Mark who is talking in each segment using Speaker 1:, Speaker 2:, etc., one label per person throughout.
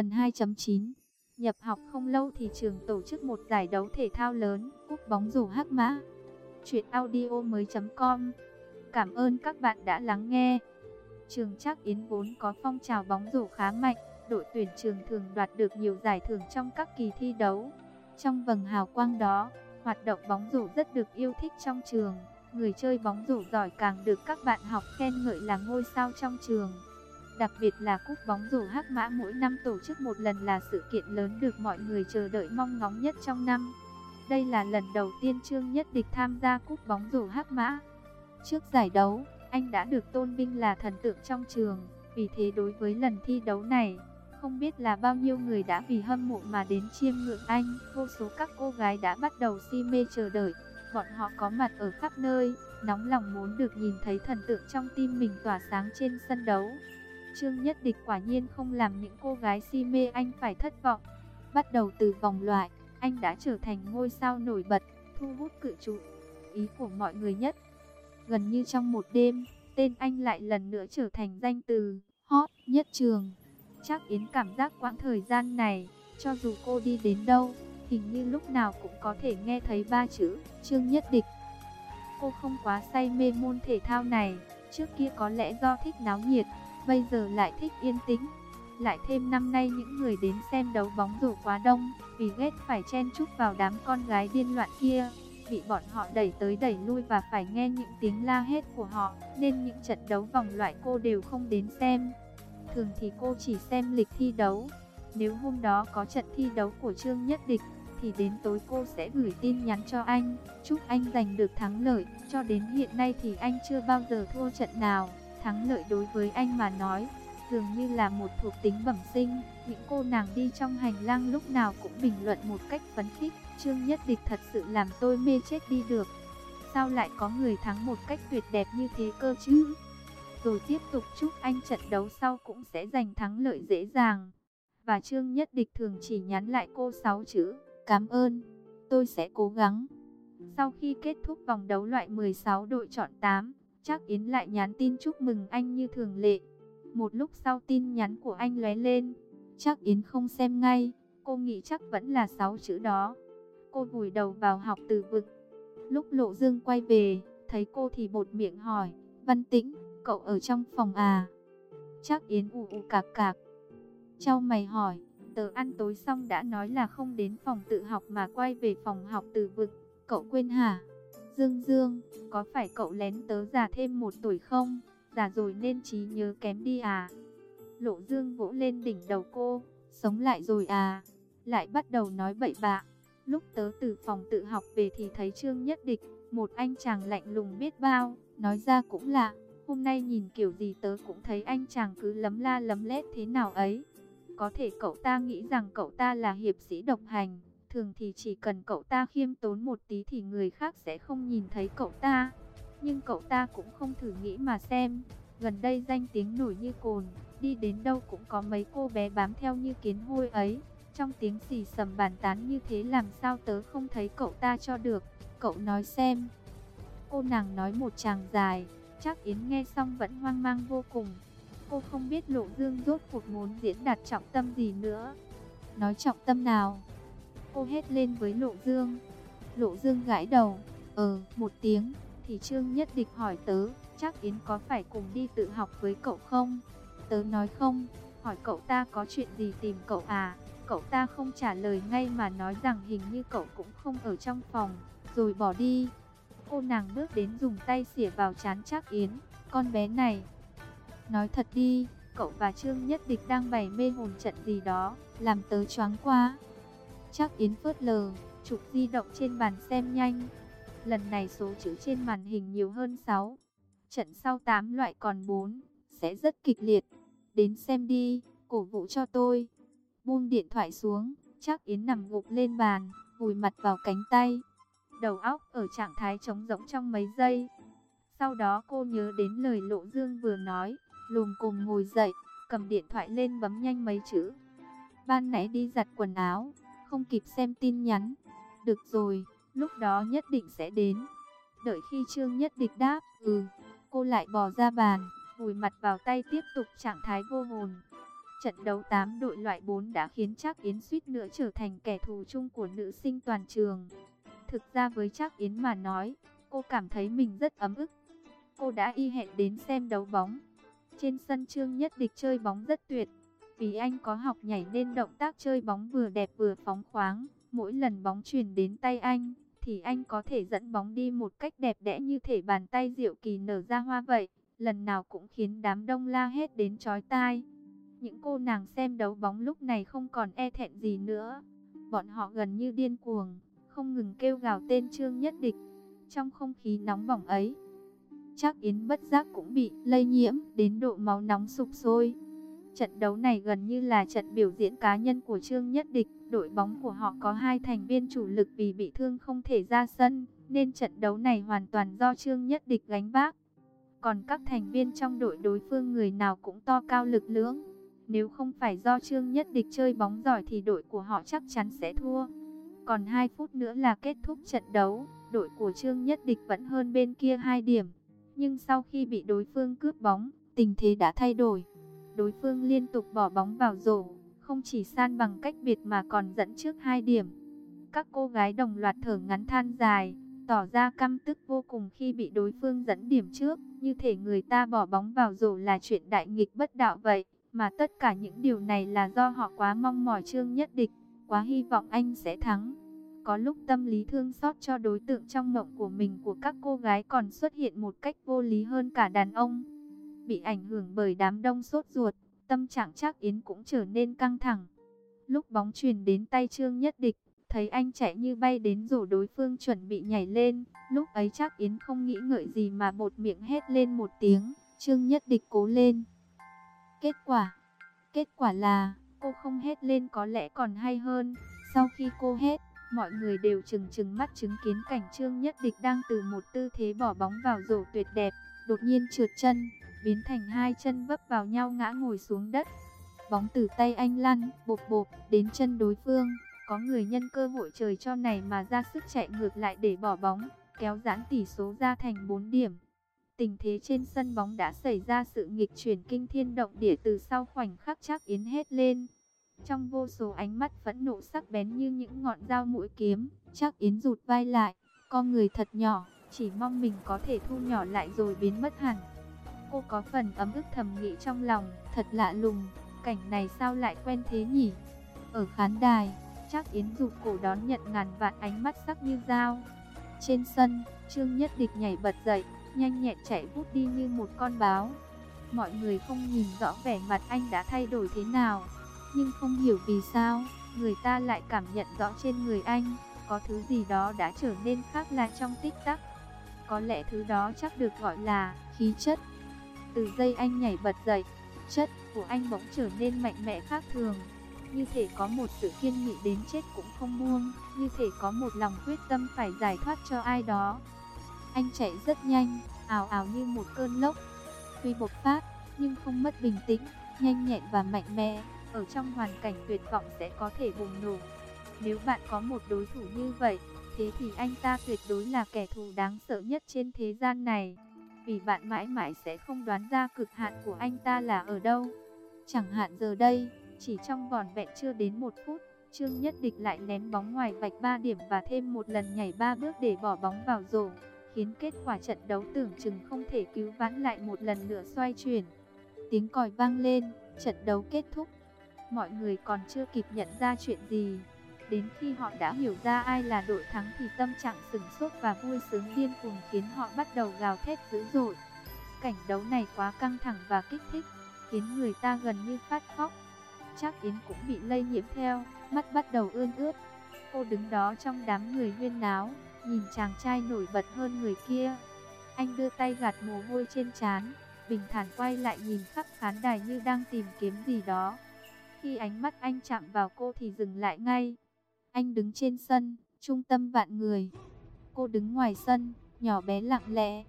Speaker 1: Phần 2.9 Nhập học không lâu thì trường tổ chức một giải đấu thể thao lớn, cúp bóng rổ hắc mã. Chuyện audio mới com Cảm ơn các bạn đã lắng nghe. Trường Trác Yến vốn có phong trào bóng rổ khá mạnh, đội tuyển trường thường đoạt được nhiều giải thưởng trong các kỳ thi đấu. Trong vầng hào quang đó, hoạt động bóng rổ rất được yêu thích trong trường. Người chơi bóng rổ giỏi càng được các bạn học khen ngợi là ngôi sao trong trường. Đặc biệt là cúp bóng rổ hắc mã mỗi năm tổ chức một lần là sự kiện lớn được mọi người chờ đợi mong ngóng nhất trong năm. Đây là lần đầu tiên Trương Nhất Địch tham gia cúp bóng rổ hắc mã. Trước giải đấu, anh đã được tôn vinh là thần tượng trong trường, vì thế đối với lần thi đấu này, không biết là bao nhiêu người đã vì hâm mộ mà đến chiêm ngưỡng anh, vô số các cô gái đã bắt đầu si mê chờ đợi, bọn họ có mặt ở khắp nơi, nóng lòng muốn được nhìn thấy thần tượng trong tim mình tỏa sáng trên sân đấu. Trương Nhất Địch quả nhiên không làm những cô gái si mê anh phải thất vọng. Bắt đầu từ vòng loại, anh đã trở thành ngôi sao nổi bật, thu hút cự trụ ý của mọi người nhất. Gần như trong một đêm, tên anh lại lần nữa trở thành danh từ hot nhất trường. Chắc Yến cảm giác quãng thời gian này, cho dù cô đi đến đâu, hình như lúc nào cũng có thể nghe thấy ba chữ Trương Nhất Địch. Cô không quá say mê môn thể thao này, trước kia có lẽ do thích náo nhiệt, bây giờ lại thích yên tĩnh. Lại thêm năm nay những người đến xem đấu bóng rổ quá đông, vì ghét phải chen chúc vào đám con gái điên loạn kia, bị bọn họ đẩy tới đẩy lui và phải nghe những tiếng la hét của họ, nên những trận đấu vòng loại cô đều không đến xem. Thường thì cô chỉ xem lịch thi đấu. Nếu hôm đó có trận thi đấu của Trương Nhất Địch, thì đến tối cô sẽ gửi tin nhắn cho anh, chúc anh giành được thắng lợi. Cho đến hiện nay thì anh chưa bao giờ thua trận nào. Thắng lợi đối với anh mà nói, dường như là một thuộc tính bẩm sinh. Những cô nàng đi trong hành lang lúc nào cũng bình luận một cách phấn khích. Trương Nhất Địch thật sự làm tôi mê chết đi được. Sao lại có người thắng một cách tuyệt đẹp như thế cơ chứ? Rồi tiếp tục chúc anh trận đấu sau cũng sẽ giành thắng lợi dễ dàng. Và Trương Nhất Địch thường chỉ nhắn lại cô 6 chữ. Cảm ơn, tôi sẽ cố gắng. Sau khi kết thúc vòng đấu loại 16 đội chọn 8, Trác Yến lại nhắn tin chúc mừng anh như thường lệ. Một lúc sau tin nhắn của anh lóe lên, Trác Yến không xem ngay, cô nghĩ chắc vẫn là sáu chữ đó. Cô vùi đầu vào học từ vực. Lúc Lộ Dương quay về, thấy cô thì bột miệng hỏi, Văn Tĩnh, cậu ở trong phòng à? Trác Yến ù ù cạc cạc. Châu mày hỏi, tớ ăn tối xong đã nói là không đến phòng tự học mà quay về phòng học từ vực, cậu quên hả? Dương Dương, có phải cậu lén tớ già thêm một tuổi không? Già rồi nên trí nhớ kém đi à? Lộ Dương vỗ lên đỉnh đầu cô, sống lại rồi à? Lại bắt đầu nói bậy bạ. Lúc tớ từ phòng tự học về thì thấy Trương Nhất Địch, một anh chàng lạnh lùng biết bao, nói ra cũng lạ. Hôm nay nhìn kiểu gì tớ cũng thấy anh chàng cứ lấm la lấm lét thế nào ấy. Có thể cậu ta nghĩ rằng cậu ta là hiệp sĩ độc hành, thường thì chỉ cần cậu ta khiêm tốn một tí thì người khác sẽ không nhìn thấy cậu ta. Nhưng cậu ta cũng không thử nghĩ mà xem, gần đây danh tiếng nổi như cồn, đi đến đâu cũng có mấy cô bé bám theo như kiến hôi ấy. Trong tiếng xì sầm bàn tán như thế làm sao tớ không thấy cậu ta cho được, cậu nói xem. Cô nàng nói một chàng dài, chắc Yến nghe xong vẫn hoang mang vô cùng. Cô không biết Lộ Dương rốt cuộc muốn diễn đạt trọng tâm gì nữa. Nói trọng tâm nào? Cô hét lên với Lộ Dương. Lộ Dương gãi đầu. Ờ, một tiếng. Thì Trương Nhất Địch hỏi tớ, chắc Yến có phải cùng đi tự học với cậu không? Tớ nói không. Hỏi cậu ta có chuyện gì tìm cậu à? Cậu ta không trả lời ngay mà nói rằng hình như cậu cũng không ở trong phòng. Rồi bỏ đi. Cô nàng bước đến dùng tay xỉa vào chán chắc Yến. Con bé này, Nói thật đi, cậu và Trương Nhất Địch đang bày mê hồn trận gì đó, làm tớ choáng quá. Chắc Yến phớt lờ, chụp di động trên bàn xem nhanh. Lần này số chữ trên màn hình nhiều hơn 6. Trận sau 8 loại còn 4, sẽ rất kịch liệt. Đến xem đi, cổ vũ cho tôi. Buông điện thoại xuống, chắc Yến nằm gục lên bàn, vùi mặt vào cánh tay. Đầu óc ở trạng thái trống rỗng trong mấy giây. Sau đó cô nhớ đến lời Lộ Dương vừa nói, lùm cùm ngồi dậy, cầm điện thoại lên bấm nhanh mấy chữ. Ban nãy đi giặt quần áo, không kịp xem tin nhắn. Được rồi, lúc đó nhất định sẽ đến. Đợi khi Trương Nhất Địch đáp, ừ, cô lại bò ra bàn, vùi mặt vào tay tiếp tục trạng thái vô hồn. Trận đấu 8 đội loại 4 đã khiến Trác Yến suýt nữa trở thành kẻ thù chung của nữ sinh toàn trường. Thực ra với Trác Yến mà nói, cô cảm thấy mình rất ấm ức. Cô đã y hẹn đến xem đấu bóng. Trên sân Trương Nhất Địch chơi bóng rất tuyệt. Vì anh có học nhảy nên động tác chơi bóng vừa đẹp vừa phóng khoáng. Mỗi lần bóng truyền đến tay anh, thì anh có thể dẫn bóng đi một cách đẹp đẽ như thể bàn tay diệu kỳ nở ra hoa vậy. Lần nào cũng khiến đám đông la hết đến chói tai. Những cô nàng xem đấu bóng lúc này không còn e thẹn gì nữa. Bọn họ gần như điên cuồng, không ngừng kêu gào tên Trương Nhất Địch. Trong không khí nóng bỏng ấy, chắc Yến bất giác cũng bị lây nhiễm đến độ máu nóng sục sôi. Trận đấu này gần như là trận biểu diễn cá nhân của Trương Nhất Địch. Đội bóng của họ có hai thành viên chủ lực vì bị thương không thể ra sân, nên trận đấu này hoàn toàn do Trương Nhất Địch gánh vác. Còn các thành viên trong đội đối phương người nào cũng to cao lực lưỡng. Nếu không phải do Trương Nhất Địch chơi bóng giỏi thì đội của họ chắc chắn sẽ thua. Còn 2 phút nữa là kết thúc trận đấu, đội của Trương Nhất Địch vẫn hơn bên kia 2 điểm. Nhưng sau khi bị đối phương cướp bóng, tình thế đã thay đổi. Đối phương liên tục bỏ bóng vào rổ, không chỉ san bằng cách biệt mà còn dẫn trước hai điểm. Các cô gái đồng loạt thở ngắn than dài, tỏ ra căm tức vô cùng khi bị đối phương dẫn điểm trước, như thể người ta bỏ bóng vào rổ là chuyện đại nghịch bất đạo vậy. Mà tất cả những điều này là do họ quá mong mỏi Trương Nhất Địch, quá hy vọng anh sẽ thắng. Có lúc tâm lý thương xót cho đối tượng trong mộng của mình của các cô gái còn xuất hiện một cách vô lý hơn cả đàn ông. Bị ảnh hưởng bởi đám đông sốt ruột, tâm trạng chắc Yến cũng trở nên căng thẳng. Lúc bóng truyền đến tay Trương Nhất Địch, thấy anh chạy như bay đến rổ đối phương chuẩn bị nhảy lên. Lúc ấy chắc Yến không nghĩ ngợi gì mà bột miệng hét lên một tiếng, Trương Nhất Địch cố lên. Kết quả, kết quả là cô không hét lên có lẽ còn hay hơn. Sau khi cô hét, mọi người đều chừng chừng mắt chứng kiến cảnh Trương Nhất Địch đang từ một tư thế bỏ bóng vào rổ tuyệt đẹp, đột nhiên trượt chân, biến thành hai chân vấp vào nhau ngã ngồi xuống đất. Bóng từ tay anh lăn, bột bột, đến chân đối phương. Có người nhân cơ hội trời cho này mà ra sức chạy ngược lại để bỏ bóng, kéo giãn tỷ số ra thành 4 điểm. Tình thế trên sân bóng đã xảy ra sự nghịch chuyển kinh thiên động địa từ sau khoảnh khắc chắc Yến hết lên. Trong vô số ánh mắt phẫn nộ sắc bén như những ngọn dao mũi kiếm, chắc Yến rụt vai lại, con người thật nhỏ, chỉ mong mình có thể thu nhỏ lại rồi biến mất hẳn. Cô có phần ấm ức thầm nghĩ trong lòng, thật lạ lùng, cảnh này sao lại quen thế nhỉ? Ở khán đài, chắc Yến dục cổ đón nhận ngàn vạn ánh mắt sắc như dao. Trên sân, Trương Nhất Địch nhảy bật dậy, nhanh nhẹn chạy vút đi như một con báo. Mọi người không nhìn rõ vẻ mặt anh đã thay đổi thế nào, nhưng không hiểu vì sao, người ta lại cảm nhận rõ trên người anh, có thứ gì đó đã trở nên khác lạ trong tích tắc. Có lẽ thứ đó chắc được gọi là khí chất. Từ giây anh nhảy bật dậy, chất của anh bỗng trở nên mạnh mẽ khác thường. Như thể có một sự kiên nghị đến chết cũng không buông, như thể có một lòng quyết tâm phải giải thoát cho ai đó. Anh chạy rất nhanh, ảo ảo như một cơn lốc. Tuy bộc phát, nhưng không mất bình tĩnh, nhanh nhẹn và mạnh mẽ. Ở trong hoàn cảnh tuyệt vọng sẽ có thể bùng nổ. Nếu bạn có một đối thủ như vậy, thế thì anh ta tuyệt đối là kẻ thù đáng sợ nhất trên thế gian này. Vì bạn mãi mãi sẽ không đoán ra cực hạn của anh ta là ở đâu. Chẳng hạn giờ đây, chỉ trong vòn vẹn chưa đến một phút, Trương Nhất Địch lại ném bóng ngoài vạch 3 điểm và thêm một lần nhảy 3 bước để bỏ bóng vào rổ khiến kết quả trận đấu tưởng chừng không thể cứu vãn lại một lần nữa xoay chuyển. Tiếng còi vang lên, trận đấu kết thúc. Mọi người còn chưa kịp nhận ra chuyện gì. Đến khi họ đã hiểu ra ai là đội thắng thì tâm trạng sừng sốt và vui sướng điên cuồng khiến họ bắt đầu gào thét dữ dội. Cảnh đấu này quá căng thẳng và kích thích, khiến người ta gần như phát khóc. Chắc Yến cũng bị lây nhiễm theo, mắt bắt đầu ươn ướt. Cô đứng đó trong đám người huyên náo, nhìn chàng trai nổi bật hơn người kia. Anh đưa tay gạt mồ hôi trên trán, bình thản quay lại nhìn khắp khán đài như đang tìm kiếm gì đó. Khi ánh mắt anh chạm vào cô thì dừng lại ngay. Anh đứng trên sân, trung tâm vạn người. Cô đứng ngoài sân, nhỏ bé lặng lẽ.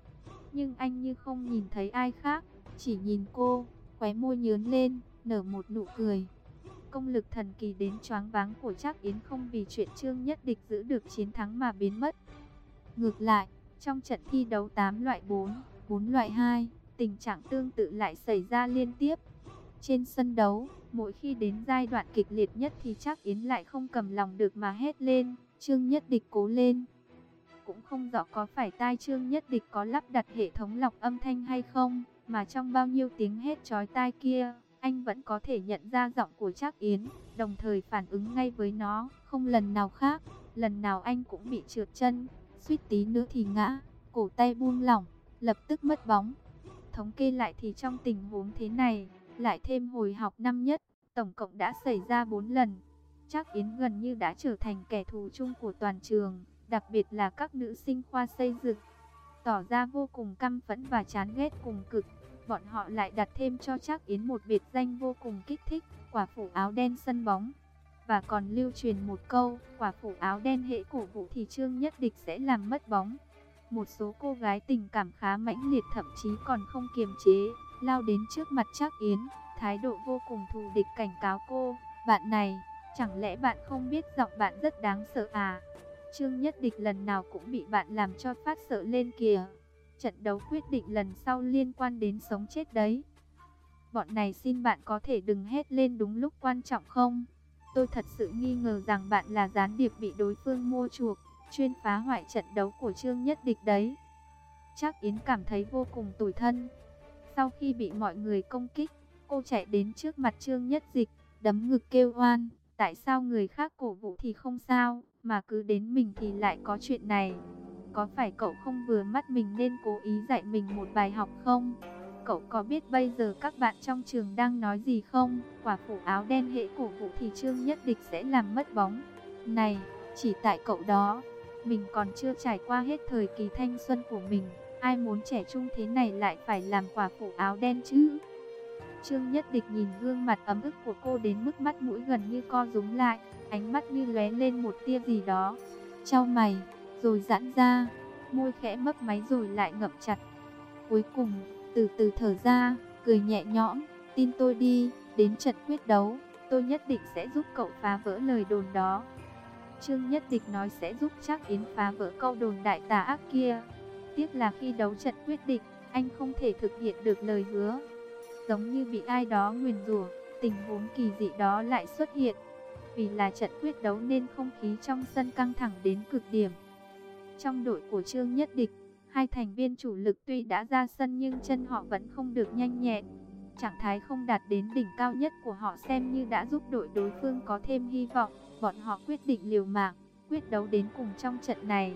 Speaker 1: Nhưng anh như không nhìn thấy ai khác, chỉ nhìn cô, khóe môi nhớn lên, nở một nụ cười. Công lực thần kỳ đến choáng váng của Trác Yến không vì chuyện Trương Nhất Địch giữ được chiến thắng mà biến mất. Ngược lại, trong trận thi đấu 8 loại 4, 4 loại 2, tình trạng tương tự lại xảy ra liên tiếp. Trên sân đấu, mỗi khi đến giai đoạn kịch liệt nhất thì chắc Yến lại không cầm lòng được mà hét lên, Trương Nhất Địch cố lên. Cũng không rõ có phải tai Trương Nhất Địch có lắp đặt hệ thống lọc âm thanh hay không, mà trong bao nhiêu tiếng hét chói tai kia, anh vẫn có thể nhận ra giọng của Trác Yến, đồng thời phản ứng ngay với nó, không lần nào khác, lần nào anh cũng bị trượt chân, suýt tí nữa thì ngã, cổ tay buông lỏng, lập tức mất bóng. Thống kê lại thì trong tình huống thế này, lại thêm hồi học năm nhất, tổng cộng đã xảy ra 4 lần. Chắc Yến gần như đã trở thành kẻ thù chung của toàn trường, đặc biệt là các nữ sinh khoa xây dựng. Tỏ ra vô cùng căm phẫn và chán ghét cùng cực, bọn họ lại đặt thêm cho Trác Yến một biệt danh vô cùng kích thích, quả phủ áo đen sân bóng. Và còn lưu truyền một câu, quả phủ áo đen hệ cổ vũ thì Trương Nhất Địch sẽ làm mất bóng. Một số cô gái tình cảm khá mãnh liệt thậm chí còn không kiềm chế, lao đến trước mặt Trác Yến, thái độ vô cùng thù địch cảnh cáo cô, bạn này, chẳng lẽ bạn không biết giọng bạn rất đáng sợ à? Trương Nhất Địch lần nào cũng bị bạn làm cho phát sợ lên kìa. Trận đấu quyết định lần sau liên quan đến sống chết đấy. Bọn này xin bạn có thể đừng hét lên đúng lúc quan trọng không? Tôi thật sự nghi ngờ rằng bạn là gián điệp bị đối phương mua chuộc, chuyên phá hoại trận đấu của Trương Nhất Địch đấy. Chắc Yến cảm thấy vô cùng tủi thân. Sau khi bị mọi người công kích, cô chạy đến trước mặt Trương Nhất Dịch, đấm ngực kêu oan. Tại sao người khác cổ vũ thì không sao, mà cứ đến mình thì lại có chuyện này? Có phải cậu không vừa mắt mình nên cố ý dạy mình một bài học không? Cậu có biết bây giờ các bạn trong trường đang nói gì không? Quả phụ áo đen hệ cổ vũ thì Trương Nhất Địch sẽ làm mất bóng. Này, chỉ tại cậu đó, mình còn chưa trải qua hết thời kỳ thanh xuân của mình. Ai muốn trẻ trung thế này lại phải làm quả phủ áo đen chứ? Trương Nhất Địch nhìn gương mặt ấm ức của cô đến mức mắt mũi gần như co rúm lại, ánh mắt như lóe lên một tia gì đó. Trao mày, rồi giãn ra, môi khẽ mấp máy rồi lại ngậm chặt. Cuối cùng, từ từ thở ra, cười nhẹ nhõm, tin tôi đi, đến trận quyết đấu, tôi nhất định sẽ giúp cậu phá vỡ lời đồn đó. Trương Nhất Địch nói sẽ giúp chắc Yến phá vỡ câu đồn đại tà ác kia. Tiếc là khi đấu trận quyết định, anh không thể thực hiện được lời hứa. Giống như bị ai đó nguyền rủa, tình huống kỳ dị đó lại xuất hiện. Vì là trận quyết đấu nên không khí trong sân căng thẳng đến cực điểm. Trong đội của Trương Nhất Địch, hai thành viên chủ lực tuy đã ra sân nhưng chân họ vẫn không được nhanh nhẹn. Trạng thái không đạt đến đỉnh cao nhất của họ xem như đã giúp đội đối phương có thêm hy vọng. Bọn họ quyết định liều mạng, quyết đấu đến cùng trong trận này.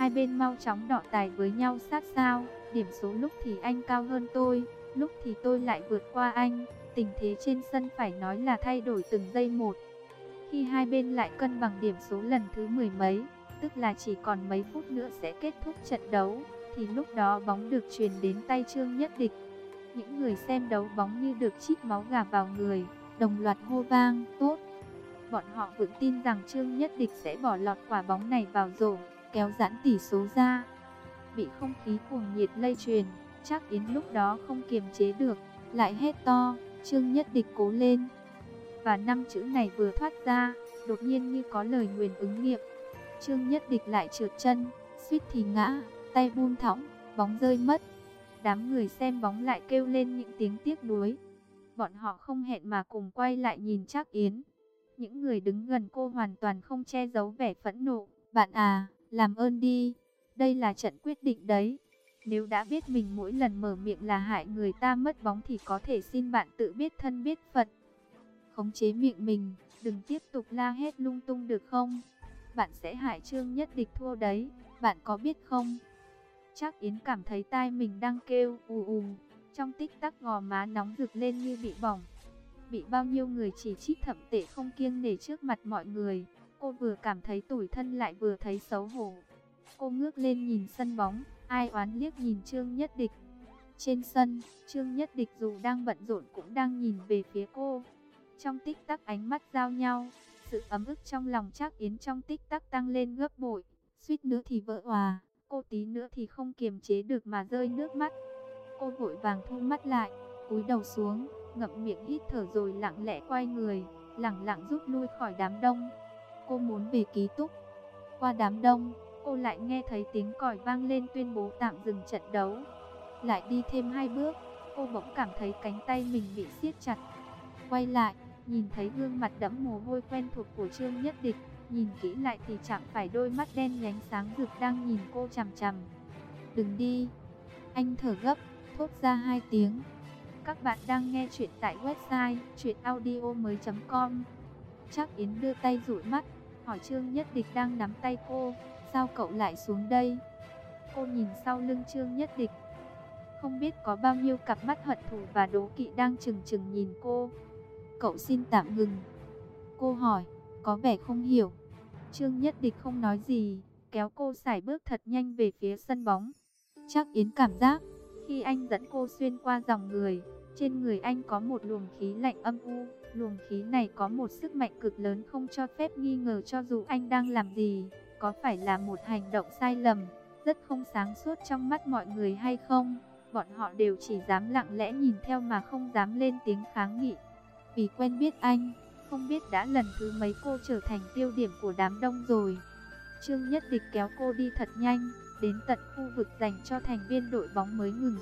Speaker 1: Hai bên mau chóng đọ tài với nhau sát sao, điểm số lúc thì anh cao hơn tôi, lúc thì tôi lại vượt qua anh. Tình thế trên sân phải nói là thay đổi từng giây một. Khi hai bên lại cân bằng điểm số lần thứ mười mấy, tức là chỉ còn mấy phút nữa sẽ kết thúc trận đấu, thì lúc đó bóng được truyền đến tay Trương Nhất Địch. Những người xem đấu bóng như được chích máu gà vào người, đồng loạt hô vang, tốt. Bọn họ vững tin rằng Trương Nhất Địch sẽ bỏ lọt quả bóng này vào rổ, kéo giãn tỷ số ra. Bị không khí cuồng nhiệt lây truyền, chắc Yến lúc đó không kiềm chế được, lại hét to, Trương Nhất Địch cố lên. Và năm chữ này vừa thoát ra, đột nhiên như có lời nguyền ứng nghiệm. Trương Nhất Địch lại trượt chân, suýt thì ngã, tay buông thõng, bóng rơi mất. Đám người xem bóng lại kêu lên những tiếng tiếc nuối. Bọn họ không hẹn mà cùng quay lại nhìn Trác Yến. Những người đứng gần cô hoàn toàn không che giấu vẻ phẫn nộ. Bạn à, làm ơn đi, đây là trận quyết định đấy. Nếu đã biết mình mỗi lần mở miệng là hại người ta mất bóng thì có thể xin bạn tự biết thân biết phận. Khống chế miệng mình, đừng tiếp tục la hét lung tung được không? Bạn sẽ hại Trương Nhất Địch thua đấy, bạn có biết không? Chắc Yến cảm thấy tai mình đang kêu ù ù, trong tích tắc gò má nóng rực lên như bị bỏng. Bị bao nhiêu người chỉ trích thậm tệ không kiêng nể trước mặt mọi người, cô vừa cảm thấy tủi thân lại vừa thấy xấu hổ. Cô ngước lên nhìn sân bóng, ai oán liếc nhìn Trương Nhất Địch. Trên sân, Trương Nhất Địch dù đang bận rộn cũng đang nhìn về phía cô. Trong tích tắc ánh mắt giao nhau, sự ấm ức trong lòng chắc Yến trong tích tắc tăng lên gấp bội, suýt nữa thì vỡ hòa, cô tí nữa thì không kiềm chế được mà rơi nước mắt. Cô vội vàng thu mắt lại, cúi đầu xuống, ngậm miệng hít thở rồi lặng lẽ quay người, lặng lặng rút lui khỏi đám đông. Cô muốn về ký túc. Qua đám đông, cô lại nghe thấy tiếng còi vang lên tuyên bố tạm dừng trận đấu. Lại đi thêm hai bước, cô bỗng cảm thấy cánh tay mình bị siết chặt. Quay lại, nhìn thấy gương mặt đẫm mồ hôi quen thuộc của Trương Nhất Địch, nhìn kỹ lại thì chạm phải đôi mắt đen nhánh sáng rực đang nhìn cô chằm chằm. "Đừng đi." Anh thở gấp, thốt ra hai tiếng. Các bạn đang nghe chuyện tại website chuyenaudio.com. Chắc Yến đưa tay dụi mắt, hỏi Trương Nhất Địch đang nắm tay cô, sao cậu lại xuống đây? Cô nhìn sau lưng Trương Nhất Địch. Không biết có bao nhiêu cặp mắt hận thù và đố kỵ đang chừng chừng nhìn cô. Cậu xin tạm ngừng. Cô hỏi, có vẻ không hiểu. Trương Nhất Địch không nói gì, kéo cô xài bước thật nhanh về phía sân bóng. Chắc Yến cảm giác, khi anh dẫn cô xuyên qua dòng người, trên người anh có một luồng khí lạnh âm u. Luồng khí này có một sức mạnh cực lớn không cho phép nghi ngờ cho dù anh đang làm gì, có phải là một hành động sai lầm, rất không sáng suốt trong mắt mọi người hay không. Bọn họ đều chỉ dám lặng lẽ nhìn theo mà không dám lên tiếng kháng nghị. Vì quen biết anh, không biết đã lần thứ mấy cô trở thành tiêu điểm của đám đông rồi. Trương Nhất Địch kéo cô đi thật nhanh, đến tận khu vực dành cho thành viên đội bóng mới ngừng.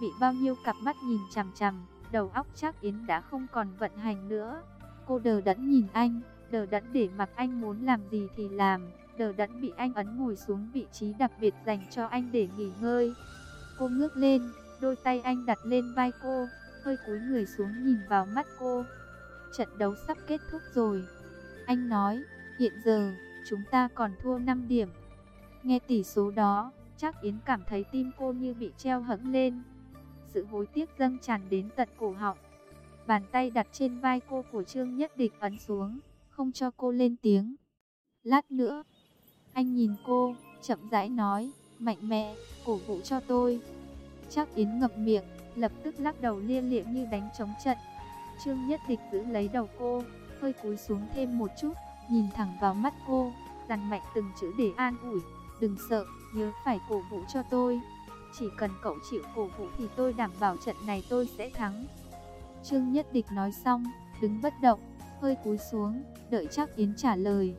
Speaker 1: Bị bao nhiêu cặp mắt nhìn chằm chằm, đầu óc chắc Yến đã không còn vận hành nữa. Cô đờ đẫn nhìn anh, đờ đẫn để mặc anh muốn làm gì thì làm, đờ đẫn bị anh ấn ngồi xuống vị trí đặc biệt dành cho anh để nghỉ ngơi. Cô ngước lên, đôi tay anh đặt lên vai cô, hơi cúi người xuống nhìn vào mắt cô. Trận đấu sắp kết thúc rồi. Anh nói, hiện giờ, chúng ta còn thua 5 điểm. Nghe tỷ số đó, chắc Yến cảm thấy tim cô như bị treo hẫng lên. Sự hối tiếc dâng tràn đến tận cổ họng. Bàn tay đặt trên vai cô của Trương Nhất Địch ấn xuống, không cho cô lên tiếng. Lát nữa, anh nhìn cô, chậm rãi nói, mạnh mẽ, cổ vũ cho tôi. Chắc Yến ngập miệng, lập tức lắc đầu lia lịa như đánh trống trận. Trương Nhất Địch giữ lấy đầu cô, hơi cúi xuống thêm một chút, nhìn thẳng vào mắt cô, dằn mạnh từng chữ để an ủi. Đừng sợ, nhớ phải cổ vũ cho tôi. Chỉ cần cậu chịu cổ vũ thì tôi đảm bảo trận này tôi sẽ thắng. Trương Nhất Địch nói xong, đứng bất động, hơi cúi xuống, đợi chắc Yến trả lời.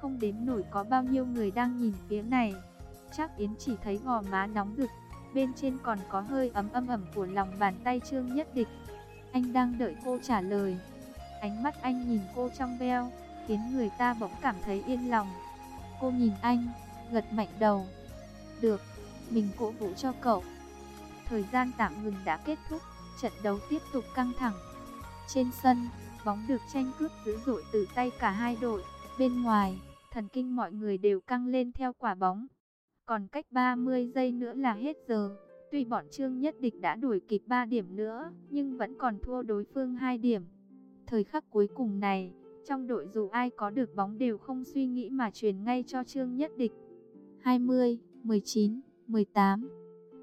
Speaker 1: Không đếm nổi có bao nhiêu người đang nhìn phía này. Chắc Yến chỉ thấy gò má nóng rực, bên trên còn có hơi ấm âm ẩm của lòng bàn tay Trương Nhất Địch. Anh đang đợi cô trả lời. Ánh mắt anh nhìn cô trong veo, khiến người ta bỗng cảm thấy yên lòng. Cô nhìn anh, gật mạnh đầu. Được, mình cổ vũ cho cậu. Thời gian tạm ngừng đã kết thúc, trận đấu tiếp tục căng thẳng. Trên sân, bóng được tranh cướp dữ dội từ tay cả hai đội. Bên ngoài, thần kinh mọi người đều căng lên theo quả bóng. Còn cách 30 giây nữa là hết giờ. Tuy bọn Trương Nhất Địch đã đuổi kịp 3 điểm nữa, nhưng vẫn còn thua đối phương 2 điểm. Thời khắc cuối cùng này, trong đội dù ai có được bóng đều không suy nghĩ mà truyền ngay cho Trương Nhất Địch. 20, 19, 18.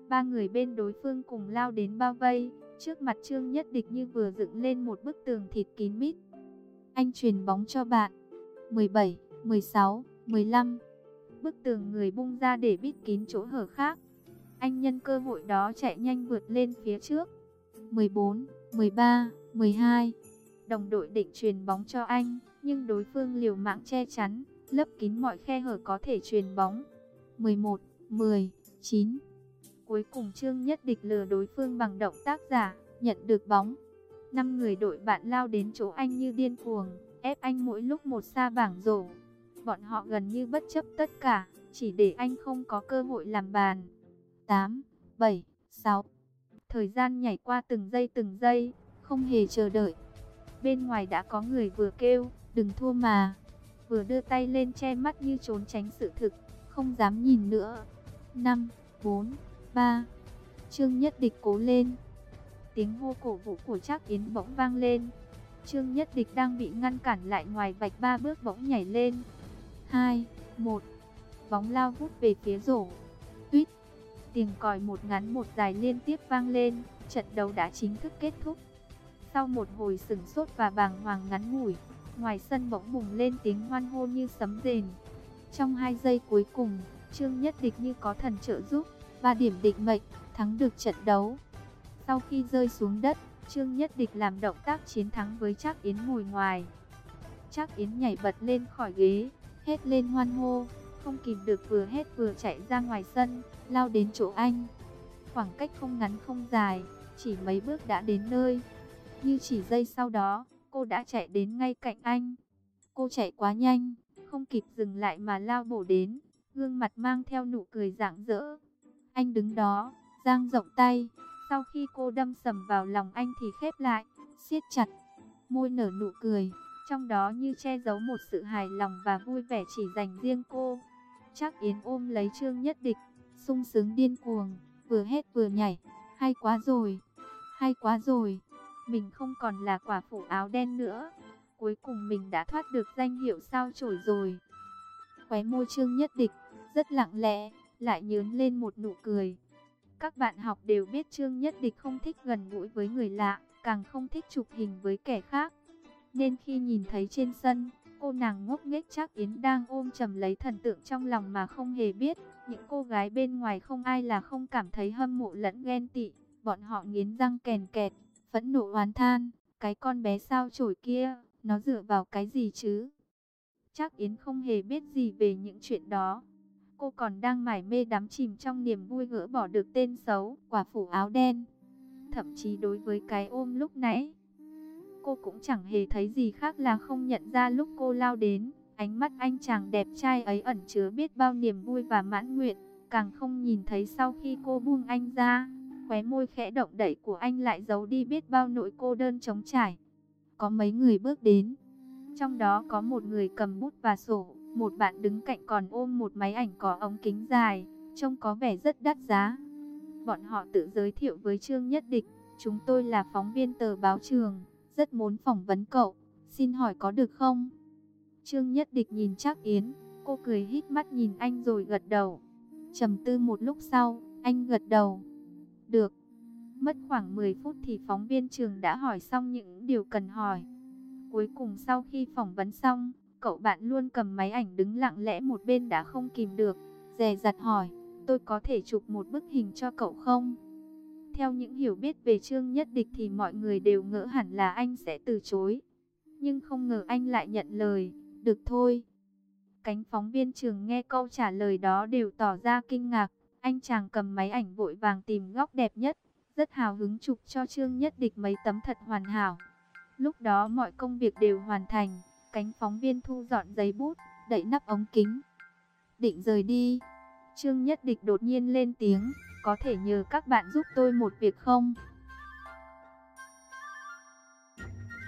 Speaker 1: Ba người bên đối phương cùng lao đến bao vây, trước mặt Trương Nhất Địch như vừa dựng lên một bức tường thịt kín mít. Anh truyền bóng cho bạn. 17, 16, 15. Bức tường người bung ra để bít kín chỗ hở khác. Anh nhân cơ hội đó chạy nhanh vượt lên phía trước. 14, 13, 12. Đồng đội định truyền bóng cho anh, nhưng đối phương liều mạng che chắn, lấp kín mọi khe hở có thể truyền bóng. 11, 10, 9. Cuối cùng Trương Nhất Địch lừa đối phương bằng động tác giả, nhận được bóng. Năm người đội bạn lao đến chỗ anh như điên cuồng, ép anh mỗi lúc một xa bảng rổ. Bọn họ gần như bất chấp tất cả, chỉ để anh không có cơ hội làm bàn. 8, 7, 6. Thời gian nhảy qua từng giây từng giây, không hề chờ đợi. Bên ngoài đã có người vừa kêu, đừng thua mà. Vừa đưa tay lên che mắt như trốn tránh sự thực, không dám nhìn nữa. 5, 4, 3. Trương Nhất Địch cố lên. Tiếng hô cổ vũ của Trác Yến bỗng vang lên. Trương Nhất Địch đang bị ngăn cản lại ngoài vạch ba bước bỗng nhảy lên. 2, 1. Bóng lao vút về phía rổ. Tuyết. Tiếng còi một ngắn một dài liên tiếp vang lên. Trận đấu đã chính thức kết thúc. Sau một hồi sừng sốt và bàng hoàng ngắn ngủi, ngoài sân bỗng bùng lên tiếng hoan hô như sấm rền. Trong hai giây cuối cùng, Trương Nhất Địch như có thần trợ giúp, ba điểm định mệnh, thắng được trận đấu. Sau khi rơi xuống đất, Trương Nhất Địch làm động tác chiến thắng với Trác Yến ngồi ngoài. Trác Yến nhảy bật lên khỏi ghế, hét lên hoan hô, không kìm được vừa hét vừa chạy ra ngoài sân, lao đến chỗ anh. Khoảng cách không ngắn không dài, chỉ mấy bước đã đến nơi. Như chỉ giây sau đó, cô đã chạy đến ngay cạnh anh. Cô chạy quá nhanh, không kịp dừng lại mà lao bổ đến, gương mặt mang theo nụ cười rạng rỡ. Anh đứng đó, giang rộng tay, sau khi cô đâm sầm vào lòng anh thì khép lại, siết chặt, môi nở nụ cười, trong đó như che giấu một sự hài lòng và vui vẻ chỉ dành riêng cô. Chắc Yến ôm lấy Trương Nhất Địch, sung sướng điên cuồng, vừa hét vừa nhảy, hay quá rồi, hay quá rồi, mình không còn là quả phụ áo đen nữa, cuối cùng mình đã thoát được danh hiệu sao chổi rồi. Khóe môi Trương Nhất Địch, rất lặng lẽ, lại nhướng lên một nụ cười. Các bạn học đều biết Trương Nhất Địch không thích gần gũi với người lạ, càng không thích chụp hình với kẻ khác. Nên khi nhìn thấy trên sân, cô nàng ngốc nghếch chắc Yến đang ôm chầm lấy thần tượng trong lòng mà không hề biết, những cô gái bên ngoài không ai là không cảm thấy hâm mộ lẫn ghen tị, bọn họ nghiến răng kèn kẹt, phẫn nộ oán than, cái con bé sao chổi kia, nó dựa vào cái gì chứ? Chắc Yến không hề biết gì về những chuyện đó. Cô còn đang mải mê đắm chìm trong niềm vui gỡ bỏ được tên xấu, quả phủ áo đen. Thậm chí đối với cái ôm lúc nãy, cô cũng chẳng hề thấy gì khác là không nhận ra lúc cô lao đến. Ánh mắt anh chàng đẹp trai ấy ẩn chứa biết bao niềm vui và mãn nguyện, càng không nhìn thấy sau khi cô buông anh ra. Khóe môi khẽ động đẩy của anh lại giấu đi biết bao nỗi cô đơn trống trải. Có mấy người bước đến, trong đó có một người cầm bút và sổ, một bạn đứng cạnh còn ôm một máy ảnh có ống kính dài, trông có vẻ rất đắt giá. Bọn họ tự giới thiệu với Trương Nhất Địch, chúng tôi là phóng viên tờ báo trường, rất muốn phỏng vấn cậu, xin hỏi có được không? Trương Nhất Địch nhìn chắc Yến, cô cười hít mắt nhìn anh rồi gật đầu. trầm tư một lúc sau, anh gật đầu. Được. Mất khoảng 10 phút thì phóng viên trường đã hỏi xong những điều cần hỏi. Cuối cùng sau khi phỏng vấn xong, cậu bạn luôn cầm máy ảnh đứng lặng lẽ một bên đã không kìm được, dè dặt hỏi, tôi có thể chụp một bức hình cho cậu không? Theo những hiểu biết về Trương Nhất Địch thì mọi người đều ngỡ hẳn là anh sẽ từ chối. Nhưng không ngờ anh lại nhận lời, được thôi. Cánh phóng viên trường nghe câu trả lời đó đều tỏ ra kinh ngạc. Anh chàng cầm máy ảnh vội vàng tìm góc đẹp nhất, rất hào hứng chụp cho Trương Nhất Địch mấy tấm thật hoàn hảo. Lúc đó mọi công việc đều hoàn thành, cánh phóng viên thu dọn giấy bút, đậy nắp ống kính. Định rời đi, Trương Nhất Địch đột nhiên lên tiếng, có thể nhờ các bạn giúp tôi một việc không?